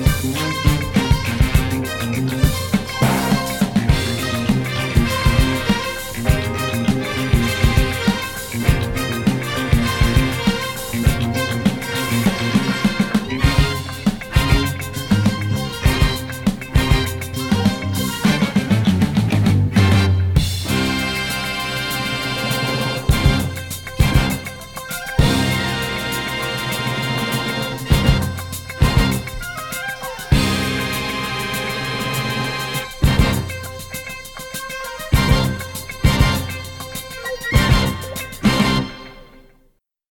Música